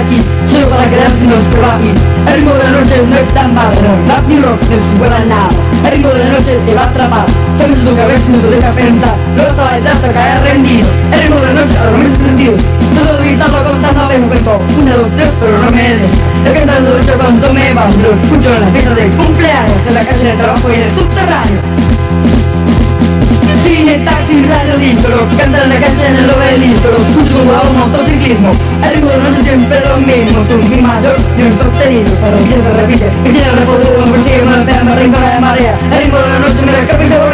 aquí, solo para quedarse no se va a ir. El ritmo de la noche no es tan malo, no, rap ni rock no es nada. El ritmo de la noche te va a atrapar, cambia tu cabeza y no te deja pensar. Hasta detrás a caer rendido. El ritmo de la noche a los mis sentidos. Todo gritando contando a un cuento. Una, dos, tres, pero no me des. El cantando hecho cuando me va, lo escucho en la fiesta de cumpleaños, en la calle de trabajo y en el subterráneo. Cine, taxi, radio, libro Cantan en la calle en el obelisco un motociclismo. El no es siempre lo mismo. Tú mi mayor, yo sostenido. Pero siempre repite Mi tierra futuro, por si me enferma, rincón de marea. El ritmo de la noche me descapita